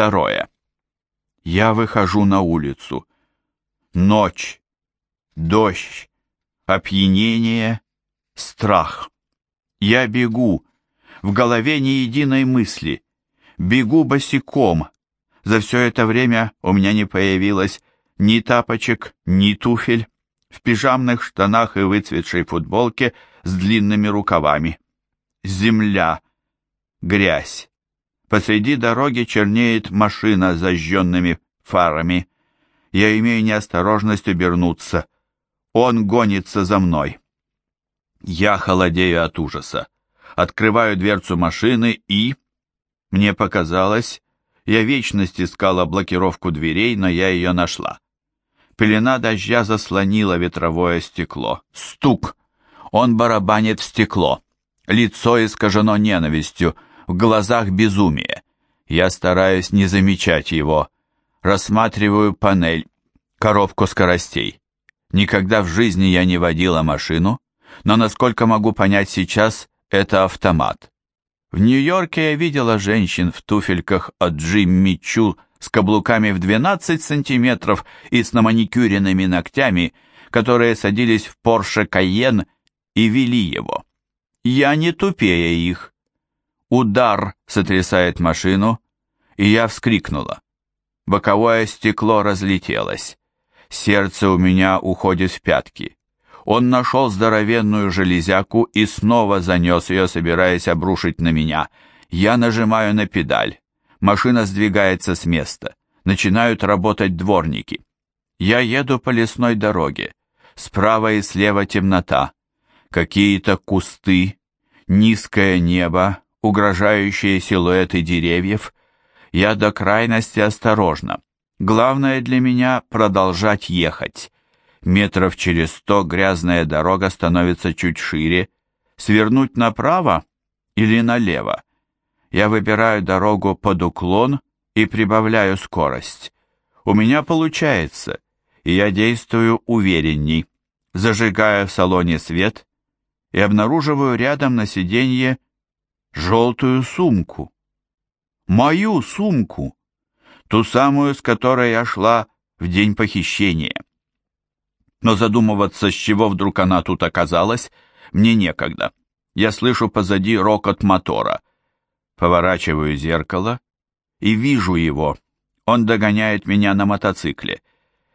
Второе. Я выхожу на улицу. Ночь, дождь, опьянение, страх. Я бегу, в голове ни единой мысли. Бегу босиком. За все это время у меня не появилось ни тапочек, ни туфель. В пижамных штанах и выцветшей футболке с длинными рукавами. Земля, грязь, Посреди дороги чернеет машина с зажженными фарами. Я имею неосторожность обернуться. Он гонится за мной. Я холодею от ужаса. Открываю дверцу машины и... Мне показалось, я вечность искала блокировку дверей, но я ее нашла. Пелена дождя заслонила ветровое стекло. Стук! Он барабанит в стекло. Лицо искажено ненавистью — в глазах безумие. Я стараюсь не замечать его. Рассматриваю панель, коробку скоростей. Никогда в жизни я не водила машину, но, насколько могу понять сейчас, это автомат. В Нью-Йорке я видела женщин в туфельках от Джимми Чу с каблуками в 12 сантиметров и с наманикюренными ногтями, которые садились в Порше Кайен и вели его. Я не тупее их. Удар сотрясает машину, и я вскрикнула. Боковое стекло разлетелось. Сердце у меня уходит в пятки. Он нашел здоровенную железяку и снова занес ее, собираясь обрушить на меня. Я нажимаю на педаль. Машина сдвигается с места. Начинают работать дворники. Я еду по лесной дороге. Справа и слева темнота. Какие-то кусты, низкое небо, угрожающие силуэты деревьев, я до крайности осторожно. Главное для меня продолжать ехать. Метров через сто грязная дорога становится чуть шире. Свернуть направо или налево? Я выбираю дорогу под уклон и прибавляю скорость. У меня получается, и я действую уверенней. Зажигаю в салоне свет и обнаруживаю рядом на сиденье желтую сумку. Мою сумку, ту самую, с которой я шла в день похищения. Но задумываться, с чего вдруг она тут оказалась, мне некогда. Я слышу позади рокот мотора. Поворачиваю зеркало и вижу его. Он догоняет меня на мотоцикле.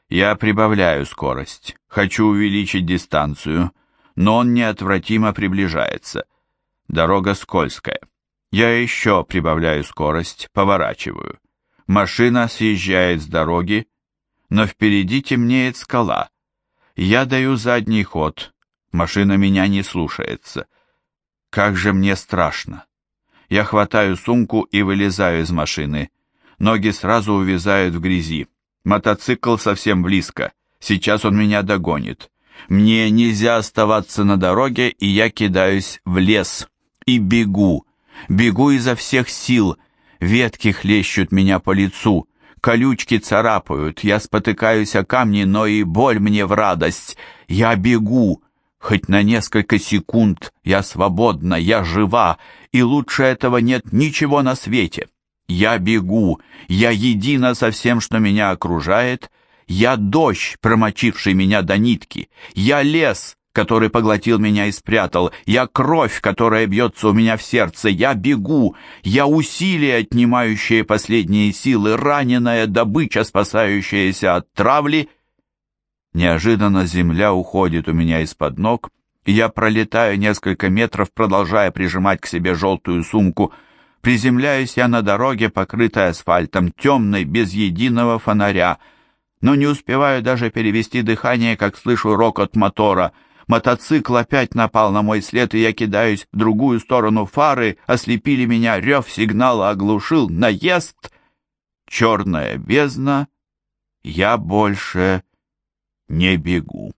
Я прибавляю скорость, хочу увеличить дистанцию, но он неотвратимо приближается — Дорога скользкая. Я еще прибавляю скорость, поворачиваю. Машина съезжает с дороги, но впереди темнеет скала. Я даю задний ход, машина меня не слушается. Как же мне страшно. Я хватаю сумку и вылезаю из машины. Ноги сразу увязают в грязи. Мотоцикл совсем близко. Сейчас он меня догонит. Мне нельзя оставаться на дороге, и я кидаюсь в лес и бегу, бегу изо всех сил. Ветки хлещут меня по лицу, колючки царапают, я спотыкаюсь о камни, но и боль мне в радость. Я бегу, хоть на несколько секунд, я свободна, я жива, и лучше этого нет ничего на свете. Я бегу, я едина со всем, что меня окружает, я дождь, промочивший меня до нитки, я лес, который поглотил меня и спрятал. Я кровь, которая бьется у меня в сердце. Я бегу. Я усилие, отнимающее последние силы, раненая добыча, спасающаяся от травли. Неожиданно земля уходит у меня из-под ног, я пролетаю несколько метров, продолжая прижимать к себе желтую сумку. Приземляюсь я на дороге, покрытой асфальтом, темной, без единого фонаря. Но не успеваю даже перевести дыхание, как слышу рокот мотора — Мотоцикл опять напал на мой след, и я кидаюсь в другую сторону фары. Ослепили меня, рев сигнала оглушил. Наезд! Черная бездна. Я больше не бегу.